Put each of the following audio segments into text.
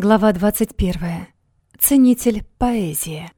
Глава 21. Ценитель поэзии.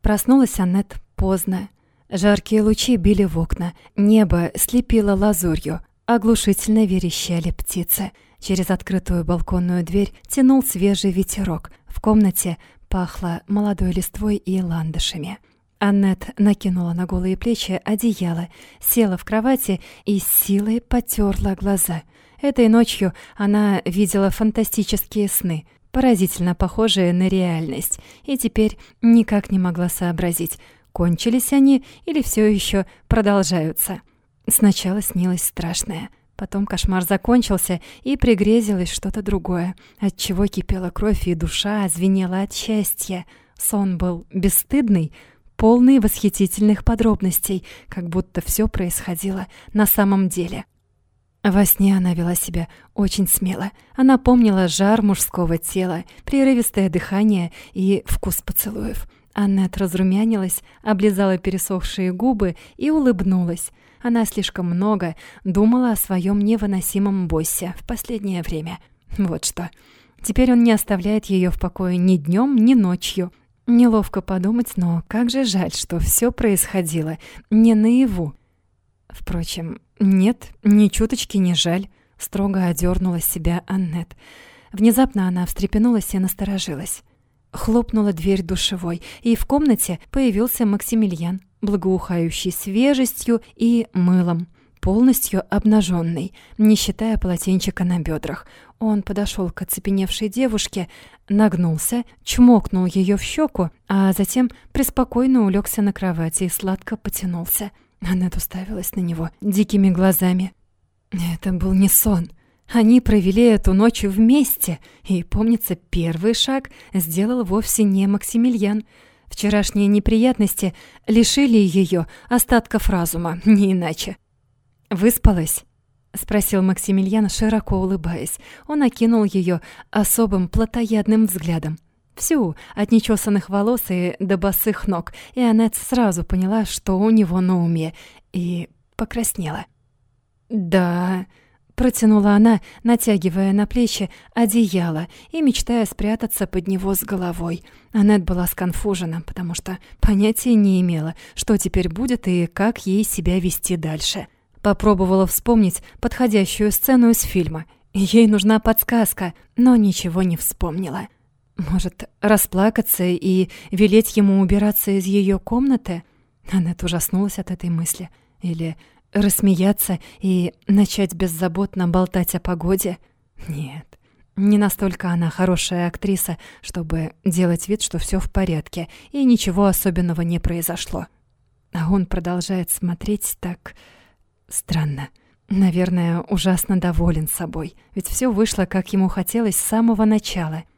Проснулась Аннет поздно. Жаркие лучи били в окна, небо слепило лазурью, оглушительно верещали птицы. Через открытую балконную дверь тянул свежий ветерок. В комнате пахло молодой листвой и ландышами. Аннет накинула на голые плечи одеяло, села в кровати и с силой потерла глаза — Этой ночью она видела фантастические сны, поразительно похожие на реальность, и теперь никак не могла сообразить, кончились они или все еще продолжаются. Сначала снилось страшное, потом кошмар закончился, и пригрезилось что-то другое, от чего кипела кровь и душа звенела от счастья. Сон был бесстыдный, полный восхитительных подробностей, как будто все происходило на самом деле. Во сне она вела себя очень смело. Она помнила жар мужского тела, прерывистое дыхание и вкус поцелуев. Аннет разрумянилась, облизала пересохшие губы и улыбнулась. Она слишком много думала о своем невыносимом боссе в последнее время. Вот что. Теперь он не оставляет ее в покое ни днем, ни ночью. Неловко подумать, но как же жаль, что все происходило не наяву. Впрочем, нет, ни чуточки не жаль, строго одернула себя Аннет. Внезапно она встрепенулась и насторожилась. Хлопнула дверь душевой, и в комнате появился Максимилиан, благоухающий свежестью и мылом, полностью обнаженный, не считая полотенчика на бедрах. Он подошел к оцепеневшей девушке, нагнулся, чмокнул ее в щеку, а затем преспокойно улегся на кровати и сладко потянулся. Аннет уставилась на него дикими глазами. Это был не сон. Они провели эту ночь вместе, и, помнится, первый шаг сделал вовсе не Максимилиан. Вчерашние неприятности лишили ее остатков разума, не иначе. «Выспалась?» — спросил Максимилиан, широко улыбаясь. Он окинул ее особым плотоядным взглядом. Всю, от нечесанных волос и до босых ног, и Аннет сразу поняла, что у него на уме, и покраснела. «Да...» — протянула она, натягивая на плечи одеяло и мечтая спрятаться под него с головой. Аннет была сконфужена, потому что понятия не имела, что теперь будет и как ей себя вести дальше. Попробовала вспомнить подходящую сцену из фильма. Ей нужна подсказка, но ничего не вспомнила. Может, расплакаться и велеть ему убираться из ее комнаты? Аннет ужаснулась от этой мысли. Или рассмеяться и начать беззаботно болтать о погоде? Нет, не настолько она хорошая актриса, чтобы делать вид, что все в порядке и ничего особенного не произошло. А он продолжает смотреть так странно. Наверное, ужасно доволен собой, ведь все вышло, как ему хотелось с самого начала —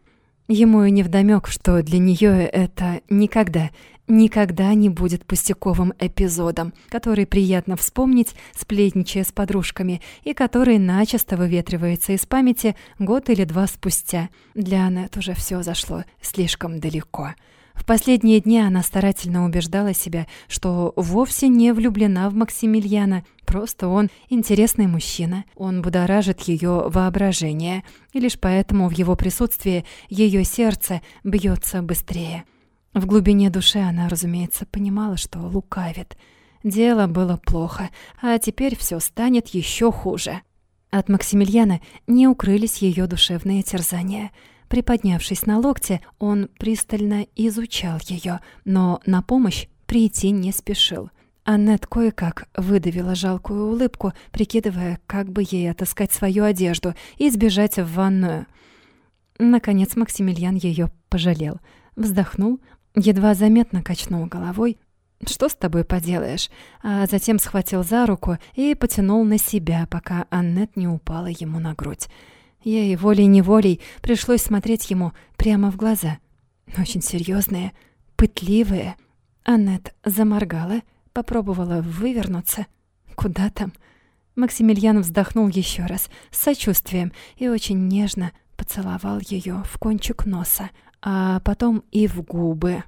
Ему и невдомёк, что для неё это никогда, никогда не будет пустяковым эпизодом, который приятно вспомнить, сплетничая с подружками, и который начисто выветривается из памяти год или два спустя. Для Аннет уже всё зашло слишком далеко. В последние дни она старательно убеждала себя, что вовсе не влюблена в Максимилиана, просто он интересный мужчина, он будоражит ее воображение, и лишь поэтому в его присутствии ее сердце бьется быстрее. В глубине души она, разумеется, понимала, что лукавит. Дело было плохо, а теперь все станет еще хуже. От Максимилиана не укрылись ее душевные терзания — Приподнявшись на локте, он пристально изучал ее, но на помощь прийти не спешил. Аннет кое-как выдавила жалкую улыбку, прикидывая, как бы ей отыскать свою одежду и сбежать в ванную. Наконец Максимилиан ее пожалел. Вздохнул, едва заметно качнул головой. «Что с тобой поделаешь?» А затем схватил за руку и потянул на себя, пока Аннет не упала ему на грудь. Ей волей-неволей пришлось смотреть ему прямо в глаза. Очень серьезные, пытливые. Аннет заморгала, попробовала вывернуться. Куда там? Максимилиан вздохнул еще раз с сочувствием и очень нежно поцеловал ее в кончик носа, а потом и в губы.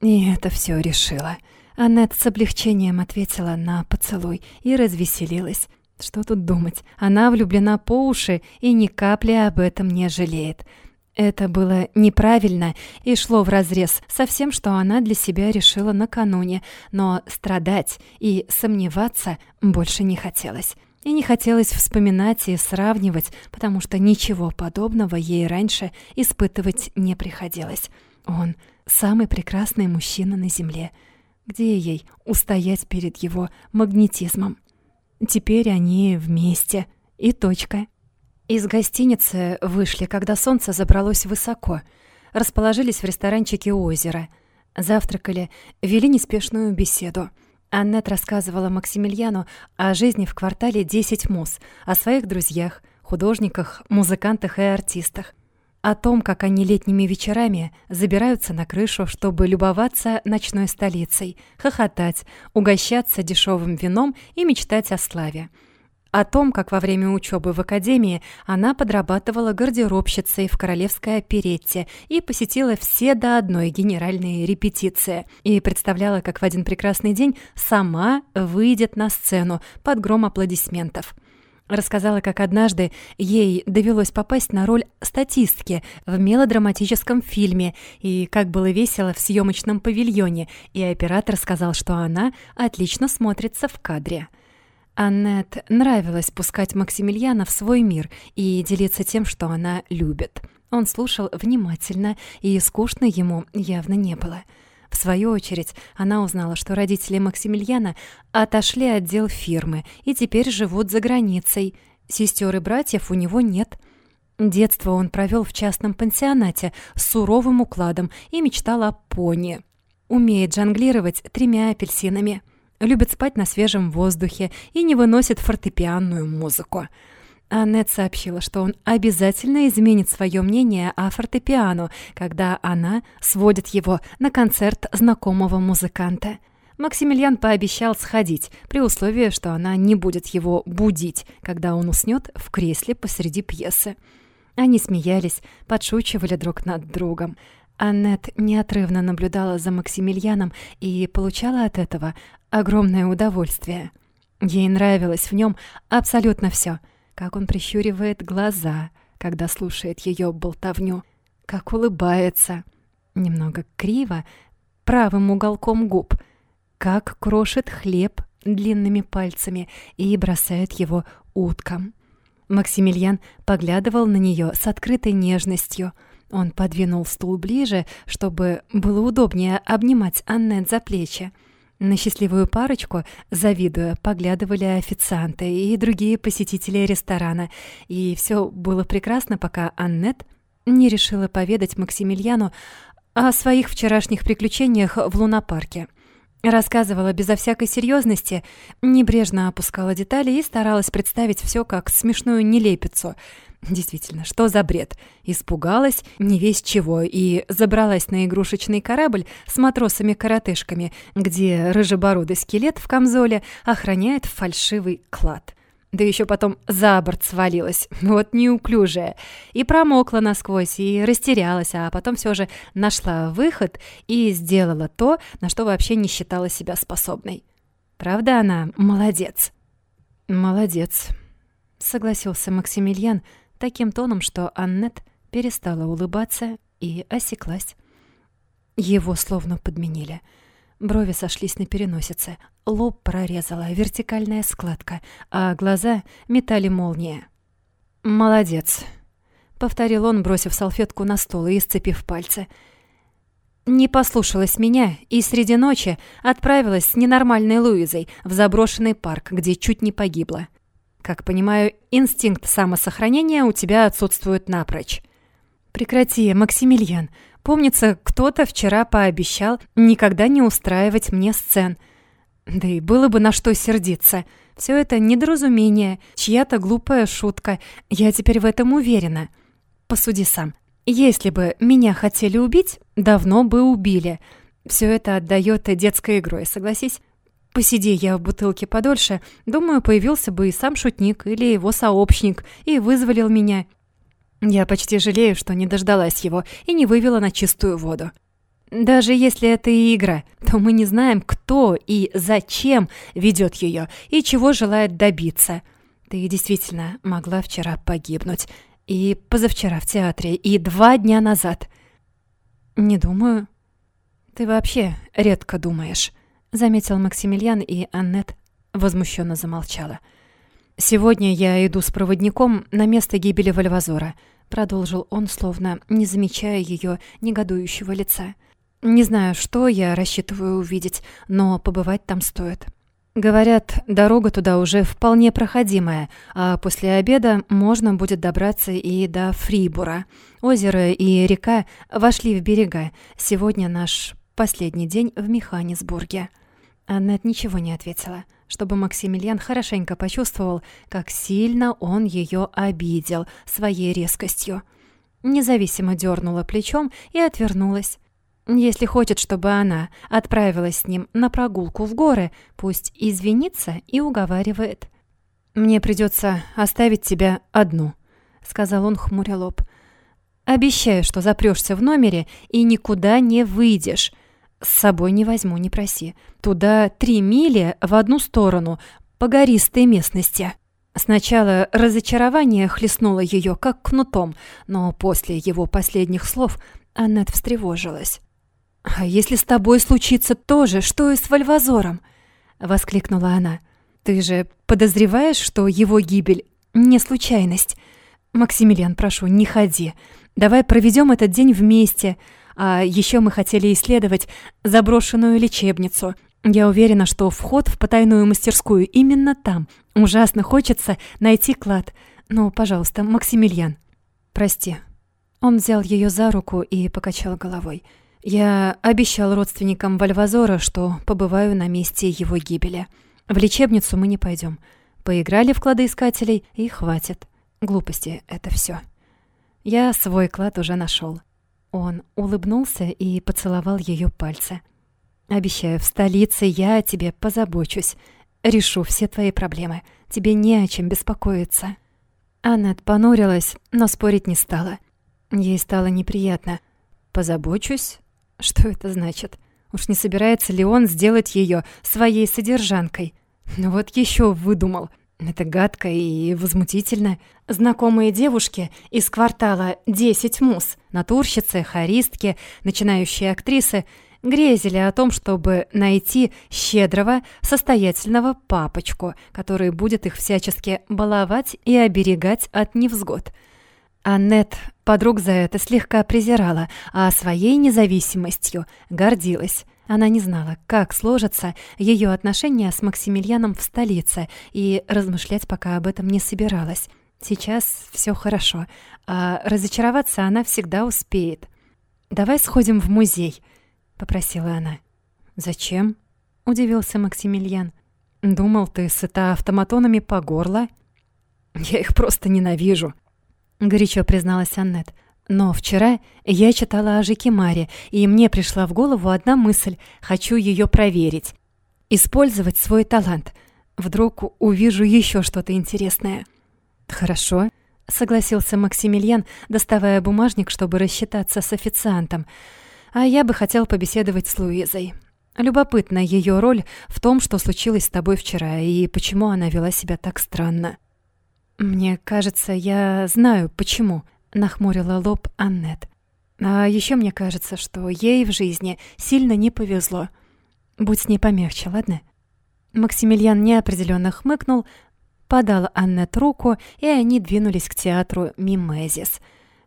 И это все решило. Аннет с облегчением ответила на поцелуй и развеселилась. Что тут думать? Она влюблена по уши и ни капли об этом не жалеет. Это было неправильно и шло вразрез со всем, что она для себя решила накануне, но страдать и сомневаться больше не хотелось. И не хотелось вспоминать и сравнивать, потому что ничего подобного ей раньше испытывать не приходилось. Он — самый прекрасный мужчина на земле. Где ей устоять перед его магнетизмом? Теперь они вместе. И точка. Из гостиницы вышли, когда солнце забралось высоко. Расположились в ресторанчике у озера. Завтракали, вели неспешную беседу. Аннет рассказывала Максимилиану о жизни в квартале 10 МУС, о своих друзьях, художниках, музыкантах и артистах. О том, как они летними вечерами забираются на крышу, чтобы любоваться ночной столицей, хохотать, угощаться дешевым вином и мечтать о славе – о том, как во время учебы в академии она подрабатывала гардеробщицей в королевской оперетте и посетила все до одной генеральные репетиции, и представляла, как в один прекрасный день сама выйдет на сцену под гром аплодисментов. Рассказала, как однажды ей довелось попасть на роль статистки в мелодраматическом фильме, и как было весело в съемочном павильоне, и оператор сказал, что она отлично смотрится в кадре. Аннет нравилось пускать Максимилиана в свой мир и делиться тем, что она любит. Он слушал внимательно, и скучно ему явно не было. В свою очередь, она узнала, что родители Максимилиана отошли от дел фирмы и теперь живут за границей. Сестер и братьев у него нет. Детство он провел в частном пансионате с суровым укладом и мечтал о пони. Умеет жонглировать тремя апельсинами любит спать на свежем воздухе и не выносит фортепианную музыку. Аннет сообщила, что он обязательно изменит свое мнение о фортепиано, когда она сводит его на концерт знакомого музыканта. Максимилиан пообещал сходить, при условии, что она не будет его будить, когда он уснет в кресле посреди пьесы. Они смеялись, подшучивали друг над другом. Аннет неотрывно наблюдала за Максимилианом и получала от этого огромное удовольствие. Ей нравилось в нем абсолютно все, как он прищуривает глаза, когда слушает ее болтовню, как улыбается, немного криво, правым уголком губ, как крошит хлеб длинными пальцами и бросает его уткам. Максимилиан поглядывал на нее с открытой нежностью — он подвинул стул ближе, чтобы было удобнее обнимать Аннет за плечи. На счастливую парочку, завидуя, поглядывали официанты и другие посетители ресторана, и все было прекрасно, пока Аннет не решила поведать Максимилиану о своих вчерашних приключениях в лунопарке. Рассказывала безо всякой серьезности, небрежно опускала детали и старалась представить все как смешную нелепицу — Действительно, что за бред? Испугалась, не весь чего, и забралась на игрушечный корабль с матросами-коротышками, где рыжебородый скелет в камзоле охраняет фальшивый клад. Да еще потом за борт свалилась, вот неуклюжая, и промокла насквозь, и растерялась, а потом все же нашла выход и сделала то, на что вообще не считала себя способной. Правда она молодец? Молодец, согласился Максимилиан, таким тоном, что Аннет перестала улыбаться и осеклась. Его словно подменили. Брови сошлись на переносице, лоб прорезала вертикальная складка, а глаза метали молния. «Молодец», — повторил он, бросив салфетку на стол и сцепив пальцы. «Не послушалась меня и среди ночи отправилась с ненормальной Луизой в заброшенный парк, где чуть не погибла. Как понимаю, инстинкт самосохранения у тебя отсутствует напрочь. Прекрати, Максимилиан. Помнится, кто-то вчера пообещал никогда не устраивать мне сцен. Да и было бы на что сердиться. Все это недоразумение, чья-то глупая шутка. Я теперь в этом уверена. Посуди сам. Если бы меня хотели убить, давно бы убили. Все это отдает детской игрой, согласись? Посиди я в бутылке подольше, думаю, появился бы и сам шутник или его сообщник и вызволил меня. Я почти жалею, что не дождалась его и не вывела на чистую воду. Даже если это и игра, то мы не знаем, кто и зачем ведет ее и чего желает добиться. Ты действительно могла вчера погибнуть. И позавчера в театре, и два дня назад. Не думаю. Ты вообще редко думаешь, заметил Максимилиан, и Аннет возмущенно замолчала. Сегодня я иду с проводником на место гибели Вальвазора, продолжил он, словно не замечая ее негодующего лица. Не знаю, что я рассчитываю увидеть, но побывать там стоит. Говорят, дорога туда уже вполне проходимая, а после обеда можно будет добраться и до Фрибура. Озеро и река вошли в берега. Сегодня наш последний день в Механисбурге. Аннет ничего не ответила, чтобы Максимилиан хорошенько почувствовал, как сильно он ее обидел своей резкостью. Независимо дернула плечом и отвернулась. Если хочет, чтобы она отправилась с ним на прогулку в горы, пусть извинится и уговаривает. «Мне придется оставить тебя одну», — сказал он, хмуря лоб. «Обещаю, что запрешься в номере и никуда не выйдешь. С собой не возьму, не проси. Туда три мили в одну сторону, по гористой местности». Сначала разочарование хлестнуло ее как кнутом, но после его последних слов Аннет встревожилась. «А если с тобой случится то же, что и с Вальвазором?» — воскликнула она. «Ты же подозреваешь, что его гибель — не случайность? Максимилиан, прошу, не ходи. Давай проведем этот день вместе. А еще мы хотели исследовать заброшенную лечебницу. Я уверена, что вход в потайную мастерскую именно там. Ужасно хочется найти клад. Ну, пожалуйста, Максимилиан». «Прости». Он взял ее за руку и покачал головой. Я обещал родственникам Вальвазора, что побываю на месте его гибели. В лечебницу мы не пойдем. Поиграли в кладоискателей и хватит. Глупости это все. Я свой клад уже нашел. Он улыбнулся и поцеловал ее пальцы. Обещаю, в столице я о тебе позабочусь. Решу все твои проблемы. Тебе не о чем беспокоиться. Аннет понурилась, но спорить не стала. Ей стало неприятно. Позабочусь? Что это значит? Уж не собирается ли он сделать ее своей содержанкой? Ну вот еще выдумал. Это гадко и возмутительно. Знакомые девушки из квартала «Десять мус», натурщицы, хористки, начинающие актрисы, грезили о том, чтобы найти щедрого, состоятельного папочку, который будет их всячески баловать и оберегать от невзгод – Аннет подруг за это слегка презирала, а своей независимостью гордилась. Она не знала, как сложатся ее отношения с Максимилианом в столице, и размышлять пока об этом не собиралась. Сейчас все хорошо, а разочароваться она всегда успеет. «Давай сходим в музей», — попросила она. «Зачем?» — удивился Максимилиан. «Думал, ты сыта автоматонами по горло?» «Я их просто ненавижу», горячо призналась Аннет. Но вчера я читала о Жикимаре, и мне пришла в голову одна мысль. Хочу ее проверить. Использовать свой талант. Вдруг увижу еще что-то интересное. Хорошо, согласился Максимилиан, доставая бумажник, чтобы рассчитаться с официантом. А я бы хотел побеседовать с Луизой. Любопытна ее роль в том, что случилось с тобой вчера, и почему она вела себя так странно. «Мне кажется, я знаю, почему», — нахмурила лоб Аннет. «А еще мне кажется, что ей в жизни сильно не повезло. Будь с ней помягче, ладно?» Максимилиан неопределенно хмыкнул, подал Аннет руку, и они двинулись к театру Мимезис.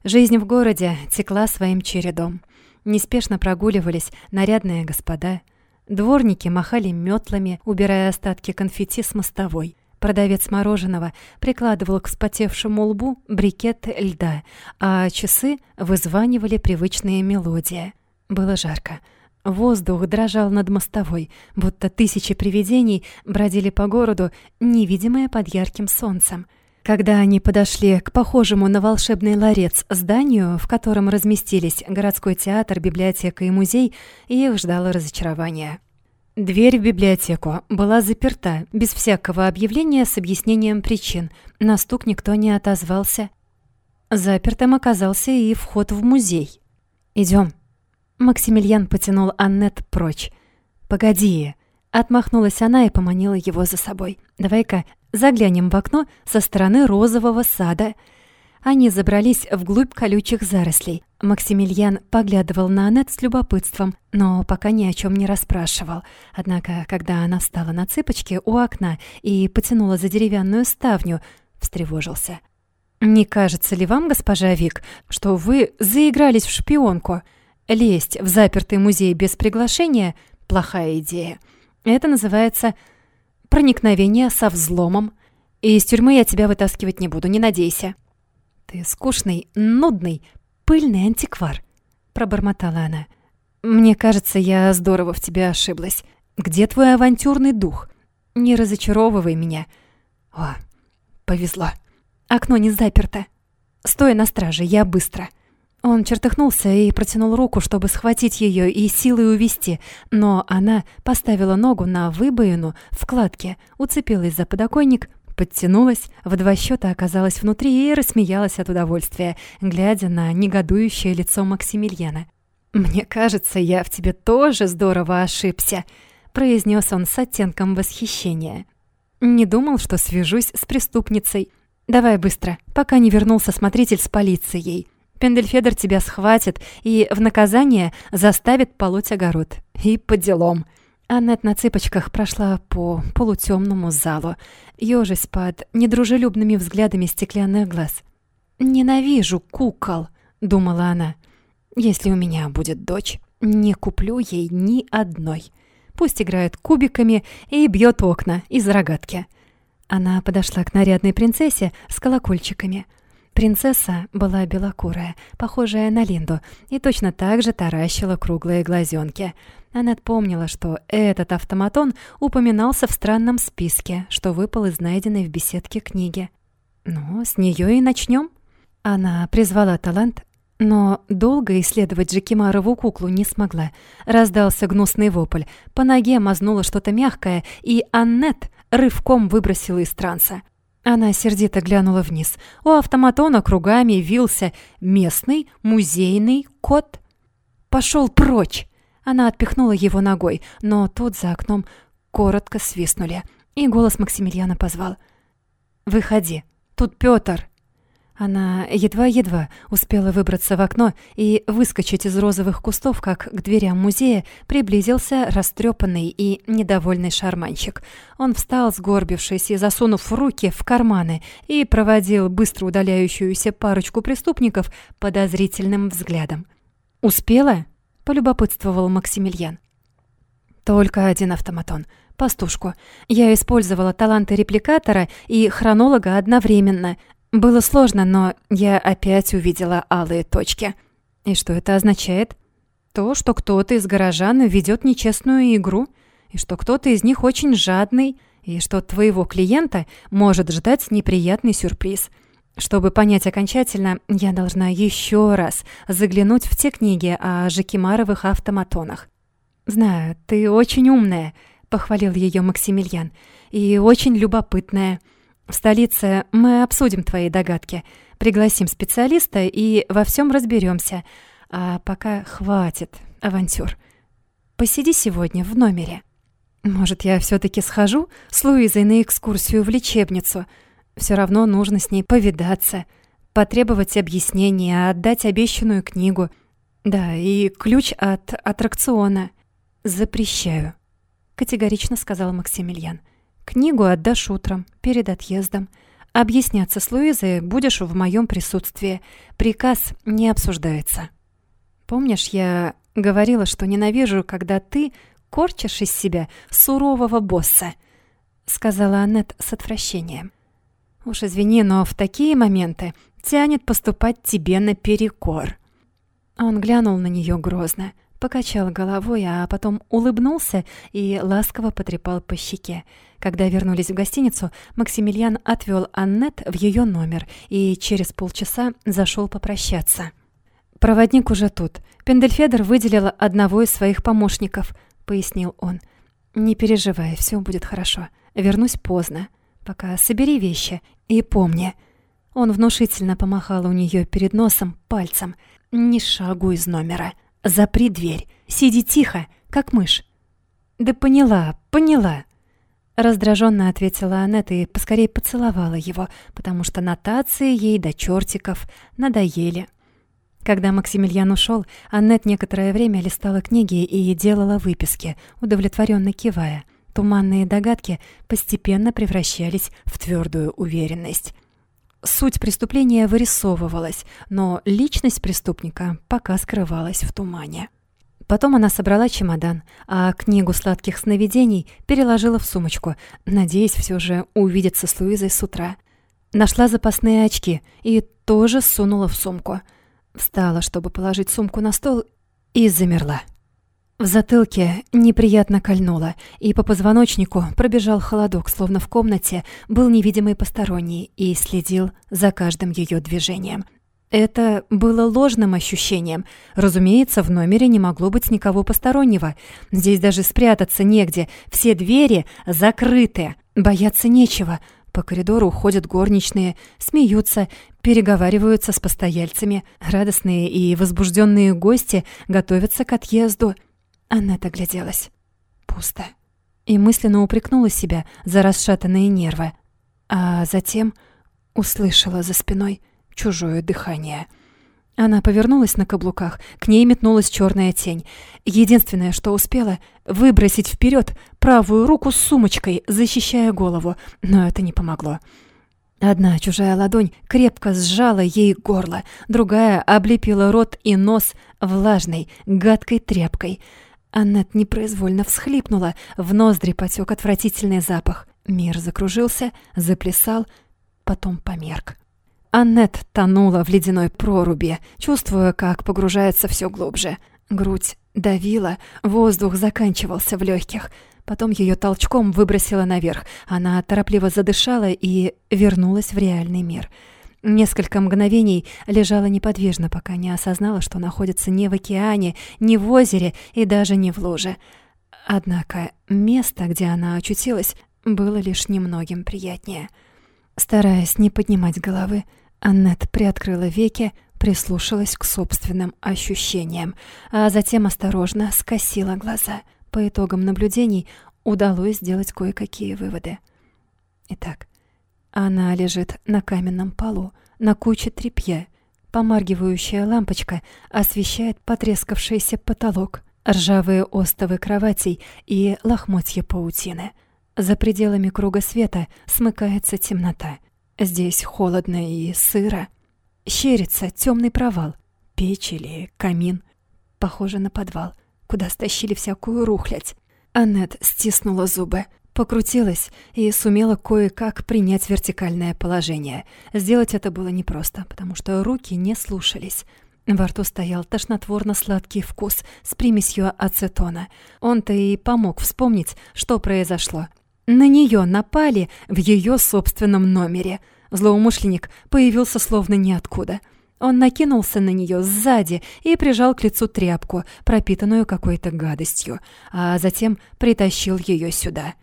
Жизнь в городе текла своим чередом. Неспешно прогуливались нарядные господа. Дворники махали метлами, убирая остатки конфетти с мостовой. Продавец мороженого прикладывал к вспотевшему лбу брикет льда, а часы вызванивали привычные мелодии. Было жарко. Воздух дрожал над мостовой, будто тысячи привидений бродили по городу, невидимые под ярким солнцем. Когда они подошли к похожему на волшебный ларец зданию, в котором разместились городской театр, библиотека и музей, их ждало разочарование. Дверь в библиотеку была заперта, без всякого объявления с объяснением причин. На стук никто не отозвался. Запертым оказался и вход в музей. Идем. Максимилиан потянул Аннет прочь. «Погоди!» Отмахнулась она и поманила его за собой. «Давай-ка заглянем в окно со стороны розового сада». Они забрались вглубь колючих зарослей. Максимилиан поглядывал на Аннет с любопытством, но пока ни о чем не расспрашивал. Однако, когда она встала на цыпочки у окна и потянула за деревянную ставню, встревожился. «Не кажется ли вам, госпожа Вик, что вы заигрались в шпионку? Лезть в запертый музей без приглашения — плохая идея. Это называется проникновение со взломом. И из тюрьмы я тебя вытаскивать не буду, не надейся». «Ты скучный, нудный, пыльный антиквар», — пробормотала она. «Мне кажется, я здорово в тебе ошиблась. Где твой авантюрный дух? Не разочаровывай меня». «О, повезло». Окно не заперто. Стоя на страже, я быстро. Он чертыхнулся и протянул руку, чтобы схватить ее и силой увести, но она поставила ногу на выбоину в кладке, уцепилась за подоконник, подтянулась, в два счета оказалась внутри и рассмеялась от удовольствия, глядя на негодующее лицо Максимилиана. «Мне кажется, я в тебе тоже здорово ошибся», — произнес он с оттенком восхищения. «Не думал, что свяжусь с преступницей». «Давай быстро, пока не вернулся смотритель с полицией. Пендельфедер тебя схватит и в наказание заставит полоть огород. И по делам». Аннет на цыпочках прошла по полутемному залу, ёжась под недружелюбными взглядами стеклянных глаз. «Ненавижу кукол», — думала она. «Если у меня будет дочь, не куплю ей ни одной. Пусть играет кубиками и бьет окна из рогатки». Она подошла к нарядной принцессе с колокольчиками. Принцесса была белокурая, похожая на Линду, и точно так же таращила круглые глазенки. Она помнила, что этот автоматон упоминался в странном списке, что выпал из найденной в беседке книги. «Ну, с нее и начнем. Она призвала талант, но долго исследовать Джекимарову куклу не смогла. Раздался гнусный вопль. По ноге мазнуло что-то мягкое, и Аннет рывком выбросила из транса. Она сердито глянула вниз. У автоматона кругами вился местный музейный кот. «Пошел прочь!» Она отпихнула его ногой, но тут за окном коротко свистнули, и голос Максимилиана позвал. «Выходи, тут Пётр!» Она едва-едва успела выбраться в окно и выскочить из розовых кустов, как к дверям музея приблизился растрепанный и недовольный шарманщик. Он встал, сгорбившись и засунув руки в карманы, и проводил быстро удаляющуюся парочку преступников подозрительным взглядом. «Успела?» — полюбопытствовал Максимилиан. «Только один автоматон. Пастушку. Я использовала таланты репликатора и хронолога одновременно, было сложно, но я опять увидела алые точки. И что это означает? То, что кто-то из горожан ведет нечестную игру, и что кто-то из них очень жадный, и что твоего клиента может ждать неприятный сюрприз. Чтобы понять окончательно, я должна еще раз заглянуть в те книги о Жакимаровых автоматонах. «Знаю, ты очень умная», — похвалил ее Максимилиан, — «и очень любопытная». В столице мы обсудим твои догадки, пригласим специалиста и во всем разберемся. А пока хватит авантюр. Посиди сегодня в номере. Может, я все таки схожу с Луизой на экскурсию в лечебницу? Все равно нужно с ней повидаться, потребовать объяснения, отдать обещанную книгу. Да, и ключ от аттракциона. Запрещаю, категорично сказал Максимилиан. Книгу отдашь утром, перед отъездом. Объясняться с Луизой будешь в моем присутствии. Приказ не обсуждается. Помнишь, я говорила, что ненавижу, когда ты корчишь из себя сурового босса?» — сказала Аннет с отвращением. «Уж извини, но в такие моменты тянет поступать тебе наперекор». Он глянул на нее грозно, покачал головой, а потом улыбнулся и ласково потрепал по щеке. Когда вернулись в гостиницу, Максимилиан отвел Аннет в ее номер и через полчаса зашел попрощаться. «Проводник уже тут. Пендельфедер выделила одного из своих помощников», — пояснил он. «Не переживай, все будет хорошо. Вернусь поздно. Пока собери вещи и помни». Он внушительно помахал у нее перед носом пальцем. «Не шагу из номера. Запри дверь. Сиди тихо, как мышь». «Да поняла, поняла», Раздраженно ответила Аннет и поскорее поцеловала его, потому что нотации ей до чертиков надоели. Когда Максимилиан ушел, Аннет некоторое время листала книги и делала выписки, удовлетворенно кивая. Туманные догадки постепенно превращались в твердую уверенность. Суть преступления вырисовывалась, но личность преступника пока скрывалась в тумане. Потом она собрала чемодан, а книгу сладких сновидений переложила в сумочку, надеясь все же увидеться с Луизой с утра. Нашла запасные очки и тоже сунула в сумку. Встала, чтобы положить сумку на стол, и замерла. В затылке неприятно кольнуло, и по позвоночнику пробежал холодок, словно в комнате был невидимый посторонний и следил за каждым ее движением. Это было ложным ощущением. Разумеется, в номере не могло быть никого постороннего. Здесь даже спрятаться негде, все двери закрыты. Бояться нечего. По коридору ходят горничные, смеются, переговариваются с постояльцами. Радостные и возбужденные гости готовятся к отъезду. Аннет огляделась. Пусто. И мысленно упрекнула себя за расшатанные нервы. А затем услышала за спиной — чужое дыхание. Она повернулась на каблуках, к ней метнулась черная тень. Единственное, что успела, выбросить вперед правую руку с сумочкой, защищая голову, но это не помогло. Одна чужая ладонь крепко сжала ей горло, другая облепила рот и нос влажной, гадкой тряпкой. Аннет непроизвольно всхлипнула, в ноздри потек отвратительный запах. Мир закружился, заплясал, потом померк. Аннет тонула в ледяной проруби, чувствуя, как погружается все глубже. Грудь давила, воздух заканчивался в легких. Потом ее толчком выбросило наверх. Она торопливо задышала и вернулась в реальный мир. Несколько мгновений лежала неподвижно, пока не осознала, что находится не в океане, не в озере и даже не в луже. Однако место, где она очутилась, было лишь немногим приятнее. Стараясь не поднимать головы, Аннет приоткрыла веки, прислушалась к собственным ощущениям, а затем осторожно скосила глаза. По итогам наблюдений удалось сделать кое-какие выводы. Итак, она лежит на каменном полу, на куче тряпья. Помаргивающая лампочка освещает потрескавшийся потолок, ржавые остовы кроватей и лохмотья паутины. За пределами круга света смыкается темнота. Здесь холодно и сыро. Щерится темный провал. Печь или камин. Похоже на подвал, куда стащили всякую рухлядь. Аннет стиснула зубы, покрутилась и сумела кое-как принять вертикальное положение. Сделать это было непросто, потому что руки не слушались. Во рту стоял тошнотворно-сладкий вкус с примесью ацетона. Он-то и помог вспомнить, что произошло. На нее напали в ее собственном номере. Злоумышленник появился словно ниоткуда. Он накинулся на нее сзади и прижал к лицу тряпку, пропитанную какой-то гадостью, а затем притащил ее сюда.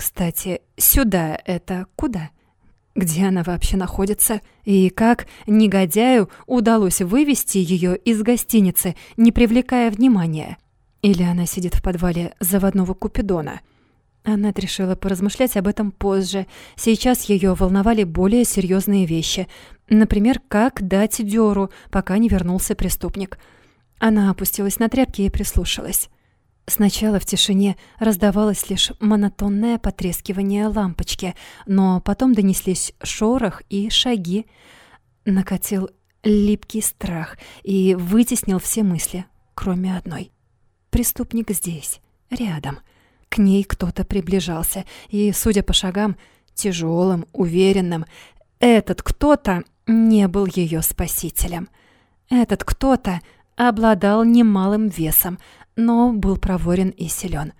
Кстати, сюда это куда? Где она вообще находится? И как негодяю удалось вывести ее из гостиницы, не привлекая внимания? Или она сидит в подвале заводного Купидона? Аннет решила поразмышлять об этом позже. Сейчас ее волновали более серьезные вещи. Например, как дать дёру, пока не вернулся преступник. Она опустилась на тряпки и прислушалась. Сначала в тишине раздавалось лишь монотонное потрескивание лампочки, но потом донеслись шорох и шаги. Накатил липкий страх и вытеснил все мысли, кроме одной. Преступник здесь, рядом — к ней кто-то приближался, и, судя по шагам, тяжелым, уверенным, этот кто-то не был ее спасителем. Этот кто-то обладал немалым весом, но был проворен и силен.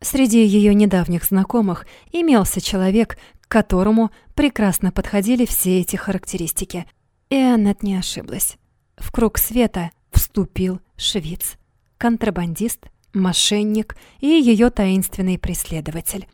Среди ее недавних знакомых имелся человек, к которому прекрасно подходили все эти характеристики. И Аннет не ошиблась. В круг света вступил швиц. Контрабандист, мошенник и ее таинственный преследователь.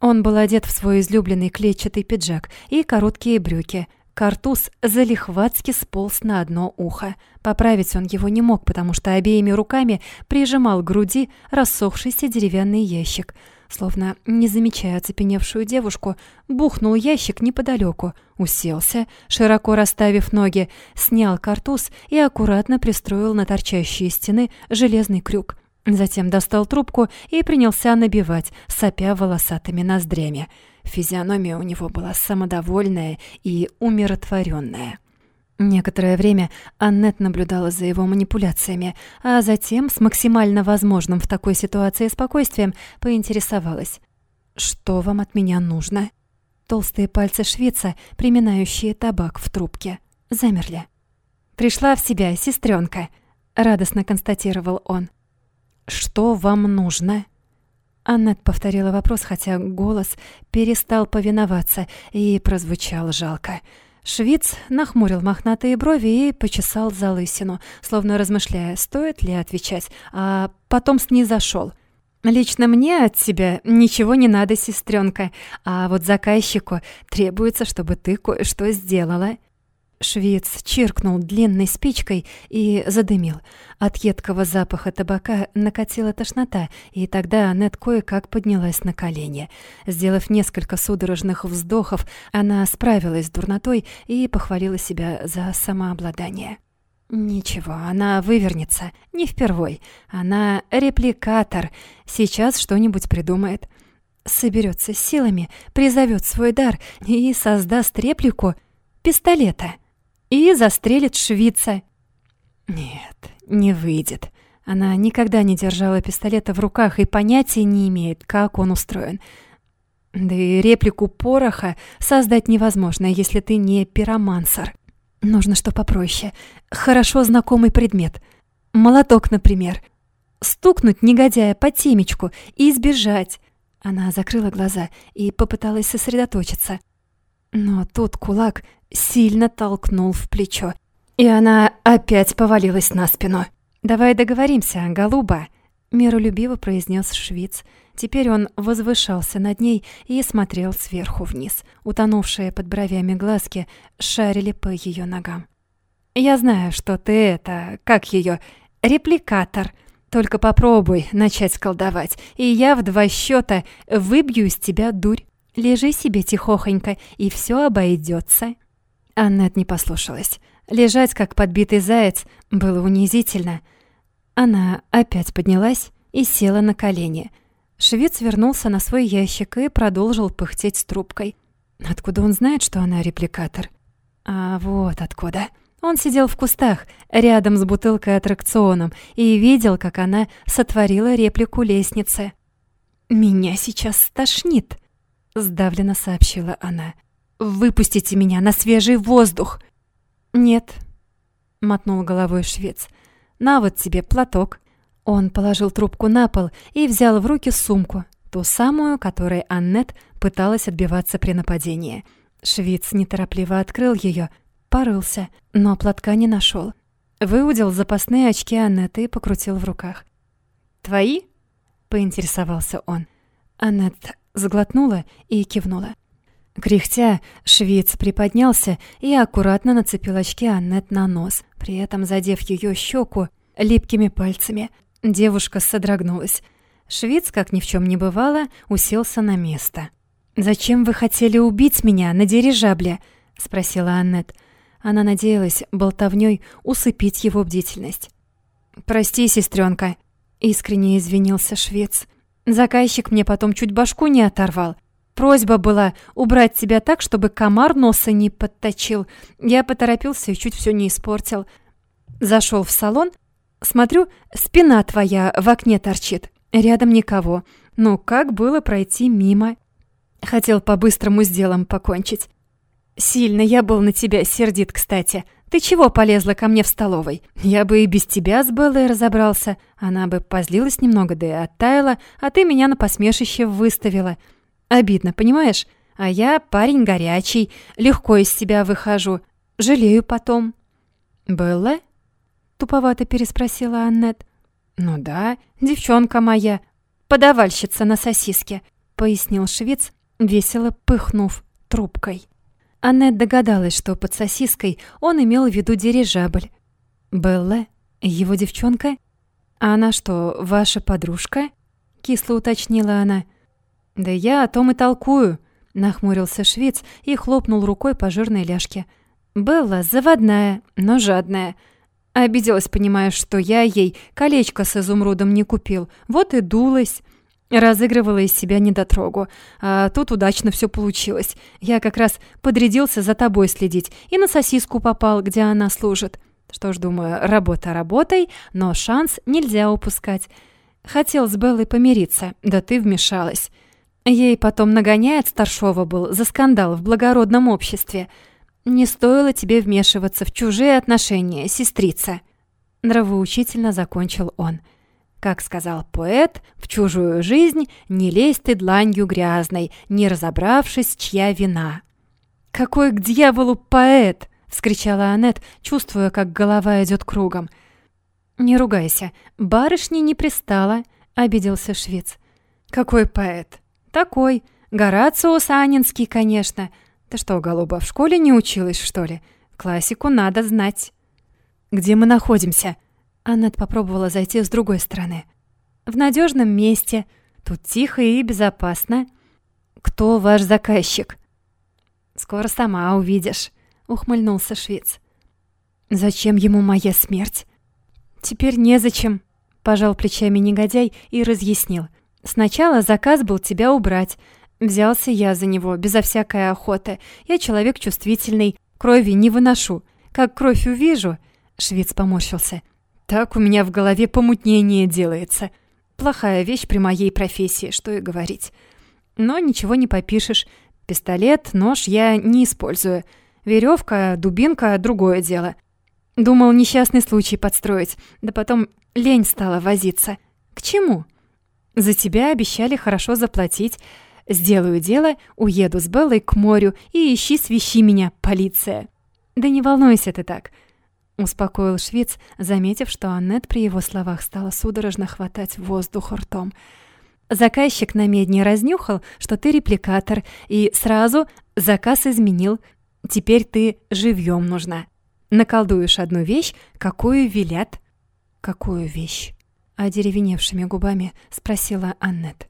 Он был одет в свой излюбленный клетчатый пиджак и короткие брюки. Картуз залихватски сполз на одно ухо. Поправить он его не мог, потому что обеими руками прижимал к груди рассохшийся деревянный ящик. словно не замечая оцепеневшую девушку, бухнул ящик неподалеку, уселся, широко расставив ноги, снял картуз и аккуратно пристроил на торчащие стены железный крюк. Затем достал трубку и принялся набивать, сопя волосатыми ноздрями. Физиономия у него была самодовольная и умиротворенная. Некоторое время Аннет наблюдала за его манипуляциями, а затем, с максимально возможным в такой ситуации спокойствием, поинтересовалась. «Что вам от меня нужно?» Толстые пальцы швеца, приминающие табак в трубке, замерли. «Пришла в себя сестренка, радостно констатировал он. «Что вам нужно?» Аннет повторила вопрос, хотя голос перестал повиноваться и прозвучал жалко. Швиц нахмурил мохнатые брови и почесал залысину, словно размышляя, стоит ли отвечать, а потом снизошёл. «Лично мне от тебя ничего не надо, сестренка, а вот заказчику требуется, чтобы ты кое-что сделала». Швец чиркнул длинной спичкой и задымил. От едкого запаха табака накатила тошнота, и тогда Аннет кое-как поднялась на колени. Сделав несколько судорожных вздохов, она справилась с дурнотой и похвалила себя за самообладание. Ничего, она вывернется, не впервой. Она репликатор, сейчас что-нибудь придумает. Соберется силами, призовет свой дар и создаст реплику пистолета и застрелит швица. Нет, не выйдет. Она никогда не держала пистолета в руках и понятия не имеет, как он устроен. Да и реплику пороха создать невозможно, если ты не пиромансер. Нужно что попроще. Хорошо знакомый предмет. Молоток, например. Стукнуть негодяя по темечку и избежать. Она закрыла глаза и попыталась сосредоточиться. Но тут кулак сильно толкнул в плечо, и она опять повалилась на спину. «Давай договоримся, голуба», — миролюбиво произнес Швиц. Теперь он возвышался над ней и смотрел сверху вниз. Утонувшие под бровями глазки шарили по ее ногам. «Я знаю, что ты это... как ее Репликатор. Только попробуй начать колдовать, и я в два счета выбью из тебя дурь. Лежи себе тихохонько, и все обойдется. Аннет не послушалась. Лежать, как подбитый заяц, было унизительно. Она опять поднялась и села на колени. Швец вернулся на свой ящик и продолжил пыхтеть с трубкой. Откуда он знает, что она репликатор? А вот откуда. Он сидел в кустах, рядом с бутылкой аттракционом, и видел, как она сотворила реплику лестницы. «Меня сейчас стошнит», — сдавленно сообщила она. «Выпустите меня на свежий воздух!» «Нет», — мотнул головой швец. «На вот тебе платок». Он положил трубку на пол и взял в руки сумку, ту самую, которой Аннет пыталась отбиваться при нападении. Швец неторопливо открыл ее, порылся, но платка не нашел. Выудил запасные очки Аннеты и покрутил в руках. «Твои?» — поинтересовался он. Аннет сглотнула и кивнула. Кряхтя, швец приподнялся и аккуратно нацепил очки Аннет на нос, при этом задев ее щеку липкими пальцами. Девушка содрогнулась. Швец, как ни в чем не бывало, уселся на место. «Зачем вы хотели убить меня на дирижабле?» — спросила Аннет. Она надеялась болтовней усыпить его бдительность. «Прости, сестренка, искренне извинился швец. «Заказчик мне потом чуть башку не оторвал. Просьба была убрать тебя так, чтобы комар носа не подточил. Я поторопился и чуть все не испортил. Зашел в салон, смотрю, спина твоя в окне торчит. Рядом никого. Ну, как было пройти мимо? Хотел по-быстрому с делом покончить. Сильно я был на тебя сердит, кстати. Ты чего полезла ко мне в столовой? Я бы и без тебя с Беллой разобрался. Она бы позлилась немного, да и оттаяла, а ты меня на посмешище выставила. Обидно, понимаешь? А я парень горячий, легко из себя выхожу. Жалею потом». «Было?» — туповато переспросила Аннет. «Ну да, девчонка моя, подавальщица на сосиске», — пояснил швец, весело пыхнув трубкой. Аннет догадалась, что под сосиской он имел в виду дирижабль. «Белла? Его девчонка? А она что, ваша подружка?» — кисло уточнила она. «Да я о том и толкую», — нахмурился швец и хлопнул рукой по жирной ляжке. «Белла заводная, но жадная. Обиделась, понимая, что я ей колечко с изумрудом не купил. Вот и дулась. Разыгрывала из себя недотрогу. А тут удачно все получилось. Я как раз подрядился за тобой следить и на сосиску попал, где она служит. Что ж, думаю, работа работой, но шанс нельзя упускать. Хотел с Беллой помириться, да ты вмешалась. Ей потом нагоняет старшова был за скандал в благородном обществе. Не стоило тебе вмешиваться в чужие отношения, сестрица. Нравоучительно закончил он. Как сказал поэт, в чужую жизнь не лезь ты дланью грязной, не разобравшись, чья вина. «Какой к дьяволу поэт!» — вскричала Аннет, чувствуя, как голова идет кругом. «Не ругайся, барышне не пристала», — обиделся швец. «Какой поэт?» «Такой. Горацио Санинский, конечно. Ты что, голуба, в школе не училась, что ли? Классику надо знать». «Где мы находимся?» Аннет попробовала зайти с другой стороны. «В надежном месте. Тут тихо и безопасно». «Кто ваш заказчик?» «Скоро сама увидишь», — ухмыльнулся швец. «Зачем ему моя смерть?» «Теперь незачем», — пожал плечами негодяй и разъяснил. Сначала заказ был тебя убрать. Взялся я за него, безо всякой охоты. Я человек чувствительный, крови не выношу. Как кровь увижу...» Швец поморщился. «Так у меня в голове помутнение делается. Плохая вещь при моей профессии, что и говорить. Но ничего не попишешь. Пистолет, нож я не использую. Веревка, дубинка — другое дело. Думал несчастный случай подстроить, да потом лень стала возиться. К чему?» За тебя обещали хорошо заплатить. Сделаю дело, уеду с Беллой к морю и ищи свищи меня, полиция. Да не волнуйся ты так. Успокоил швец, заметив, что Аннет при его словах стала судорожно хватать воздух ртом. Заказчик на медне разнюхал, что ты репликатор, и сразу заказ изменил. Теперь ты живьем нужна. Наколдуешь одну вещь, какую велят. Какую вещь? одеревеневшими губами спросила Аннет.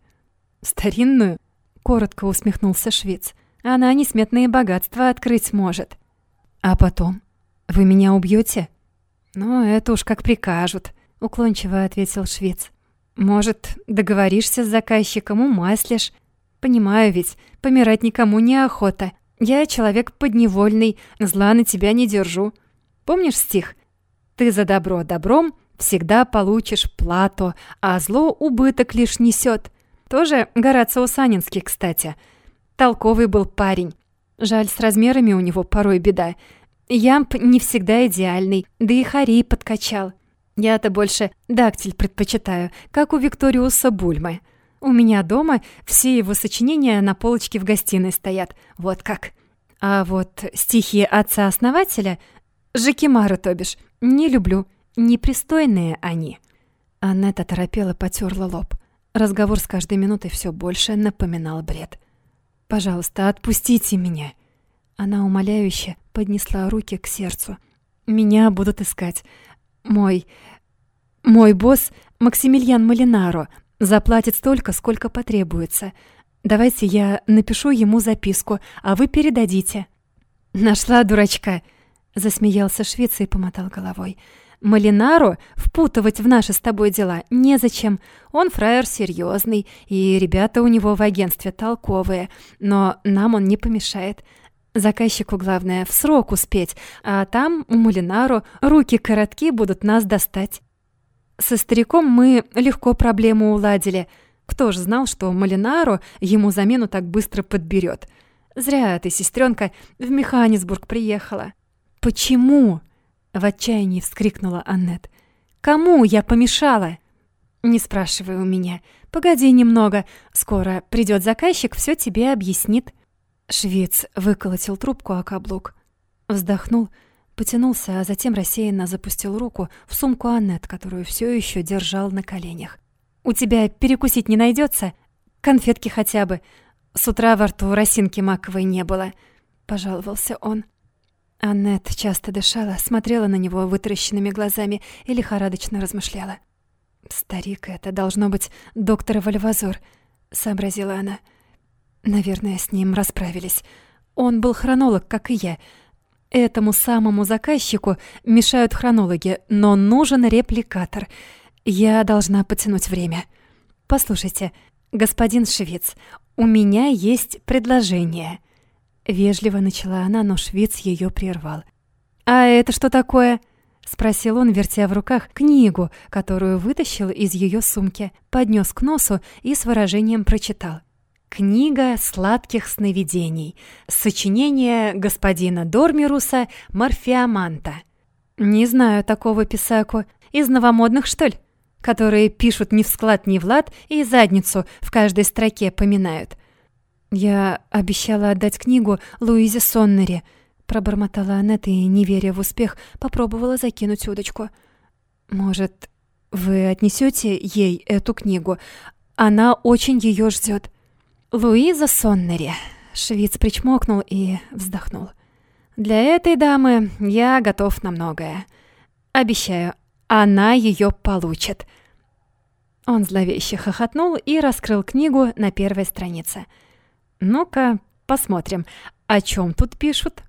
«Старинную?» — коротко усмехнулся швец. «Она несметные богатства открыть может». «А потом? Вы меня убьете? «Ну, это уж как прикажут», — уклончиво ответил швец. «Может, договоришься с заказчиком, умаслишь? Понимаю ведь, помирать никому не охота. Я человек подневольный, зла на тебя не держу. Помнишь стих? Ты за добро добром, Всегда получишь плату, а зло убыток лишь несет. Тоже Горацио Санинский, кстати. Толковый был парень. Жаль, с размерами у него порой беда. Ямб не всегда идеальный, да и Хари подкачал. Я-то больше дактиль предпочитаю, как у Викториуса Бульмы. У меня дома все его сочинения на полочке в гостиной стоят. Вот как. А вот стихи отца-основателя, Жакимара, то бишь, не люблю. Непристойные они. Аннет оторопела, потерла лоб. Разговор с каждой минутой все больше напоминал бред. «Пожалуйста, отпустите меня!» Она умоляюще поднесла руки к сердцу. «Меня будут искать. Мой... мой босс Максимилиан Малинаро заплатит столько, сколько потребуется. Давайте я напишу ему записку, а вы передадите». «Нашла дурачка!» — засмеялся швец и помотал головой. Малинару впутывать в наши с тобой дела незачем. Он фраер серьезный, и ребята у него в агентстве толковые, но нам он не помешает. Заказчику главное в срок успеть, а там у Малинару руки коротки будут нас достать. Со стариком мы легко проблему уладили. Кто ж знал, что Малинару ему замену так быстро подберет? Зря ты, сестренка, в Механисбург приехала. Почему? В отчаянии вскрикнула Аннет. «Кому я помешала?» «Не спрашивай у меня. Погоди немного. Скоро придет заказчик, все тебе объяснит». Швец выколотил трубку о каблук. Вздохнул, потянулся, а затем рассеянно запустил руку в сумку Аннет, которую все еще держал на коленях. «У тебя перекусить не найдется? Конфетки хотя бы. С утра во рту росинки маковой не было», — пожаловался он. Аннет часто дышала, смотрела на него вытаращенными глазами и лихорадочно размышляла. «Старик, это должно быть доктор Вальвазор», — сообразила она. Наверное, с ним расправились. Он был хронолог, как и я. Этому самому заказчику мешают хронологи, но нужен репликатор. Я должна потянуть время. Послушайте, господин Швец, у меня есть предложение. Вежливо начала она, но Швец ее прервал. А это что такое? спросил он, вертя в руках книгу, которую вытащил из ее сумки, поднес к носу и с выражением прочитал: Книга сладких сновидений. Сочинение господина Дормируса Морфеоманта. Не знаю такого писаку. Из новомодных, что ли? Которые пишут ни в склад, ни в лад и задницу в каждой строке поминают. Я обещала отдать книгу Луизе Соннере. Пробормотала Аннет и, не веря в успех, попробовала закинуть удочку. «Может, вы отнесете ей эту книгу? Она очень ее ждет. Луиза Соннери. Швиц причмокнул и вздохнул. Для этой дамы я готов на многое. Обещаю, она ее получит. Он зловеще хохотнул и раскрыл книгу на первой странице. Ну-ка, посмотрим, о чем тут пишут.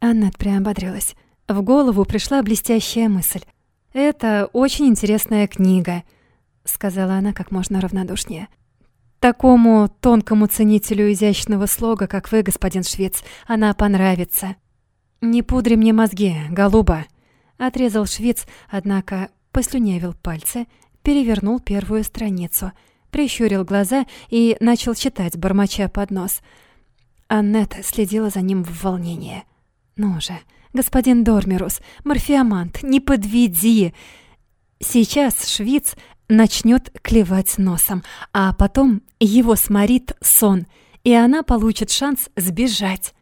Аннет приободрилась. В голову пришла блестящая мысль. «Это очень интересная книга», — сказала она как можно равнодушнее. Такому тонкому ценителю изящного слога, как вы, господин Швец, она понравится. Не пудри мне мозги, голуба, отрезал Швец, однако послюнявил пальцы, перевернул первую страницу, прищурил глаза и начал читать, бормоча под нос. Аннет следила за ним в волнении. «Ну же, господин Дормерус, морфеомант, не подведи!» Сейчас Швиц начнет клевать носом, а потом его сморит сон, и она получит шанс сбежать.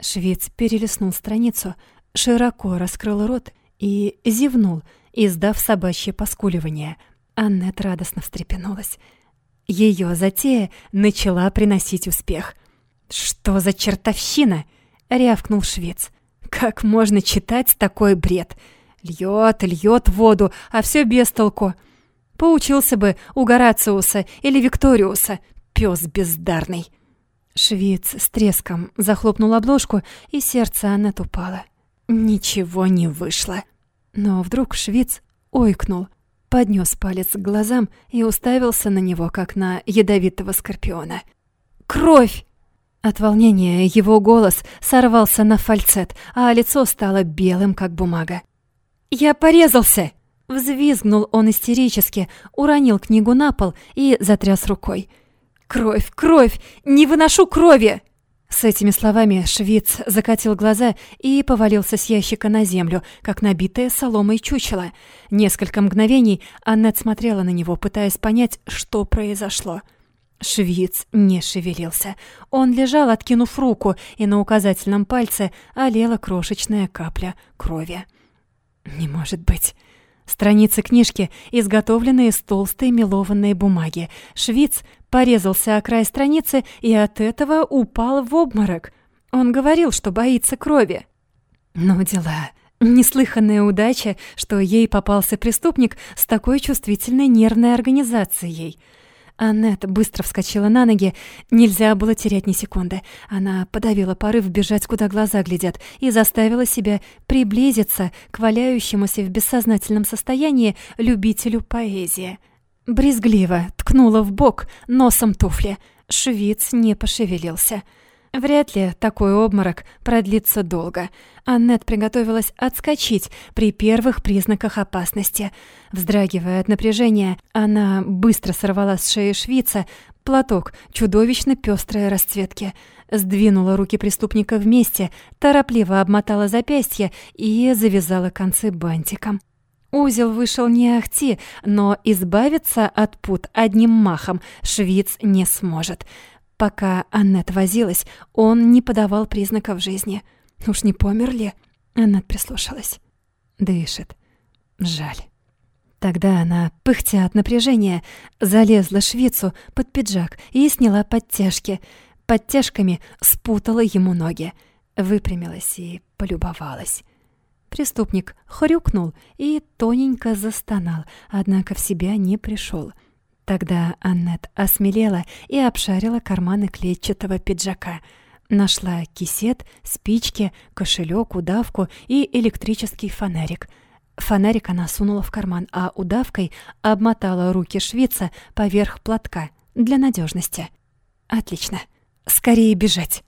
Швец перелистнул страницу, широко раскрыл рот и зевнул, издав собачье поскуливание. Аннет радостно встрепенулась. Ее затея начала приносить успех. «Что за чертовщина?» — рявкнул швец. «Как можно читать такой бред? Льет, льет воду, а все без толку. Поучился бы у Горациуса или Викториуса, пес бездарный. Швец с треском захлопнул обложку, и сердце Аннет упало. Ничего не вышло. Но вдруг швец ойкнул, поднес палец к глазам и уставился на него, как на ядовитого скорпиона. «Кровь!» От волнения его голос сорвался на фальцет, а лицо стало белым, как бумага. «Я порезался!» Взвизгнул он истерически, уронил книгу на пол и затряс рукой. «Кровь, кровь! Не выношу крови!» С этими словами швец закатил глаза и повалился с ящика на землю, как набитое соломой чучело. Несколько мгновений Аннет смотрела на него, пытаясь понять, что произошло. Швиц не шевелился. Он лежал, откинув руку, и на указательном пальце олела крошечная капля крови. «Не может быть!» Страницы книжки, изготовленные из толстой мелованной бумаги. Швиц порезался о край страницы и от этого упал в обморок. Он говорил, что боится крови. Ну дела. Неслыханная удача, что ей попался преступник с такой чувствительной нервной организацией — Аннет быстро вскочила на ноги. Нельзя было терять ни секунды. Она подавила порыв бежать, куда глаза глядят, и заставила себя приблизиться к валяющемуся в бессознательном состоянии любителю поэзии. Брезгливо ткнула в бок носом туфли. Швиц не пошевелился. Вряд ли такой обморок продлится долго. Аннет приготовилась отскочить при первых признаках опасности. Вздрагивая от напряжения, она быстро сорвала с шеи швица платок чудовищно пестрой расцветки, сдвинула руки преступника вместе, торопливо обмотала запястья и завязала концы бантиком. Узел вышел не ахти, но избавиться от пут одним махом швиц не сможет. Пока Аннет возилась, он не подавал признаков жизни. Уж не помер ли? Аннет прислушалась. Дышит. Жаль. Тогда она, пыхтя от напряжения, залезла швицу под пиджак и сняла подтяжки. Подтяжками спутала ему ноги. Выпрямилась и полюбовалась. Преступник хрюкнул и тоненько застонал, однако в себя не пришел. Тогда Аннет осмелела и обшарила карманы клетчатого пиджака. Нашла кисет, спички, кошелек, удавку и электрический фонарик. Фонарик она сунула в карман, а удавкой обмотала руки швейца поверх платка для надежности. Отлично. Скорее бежать.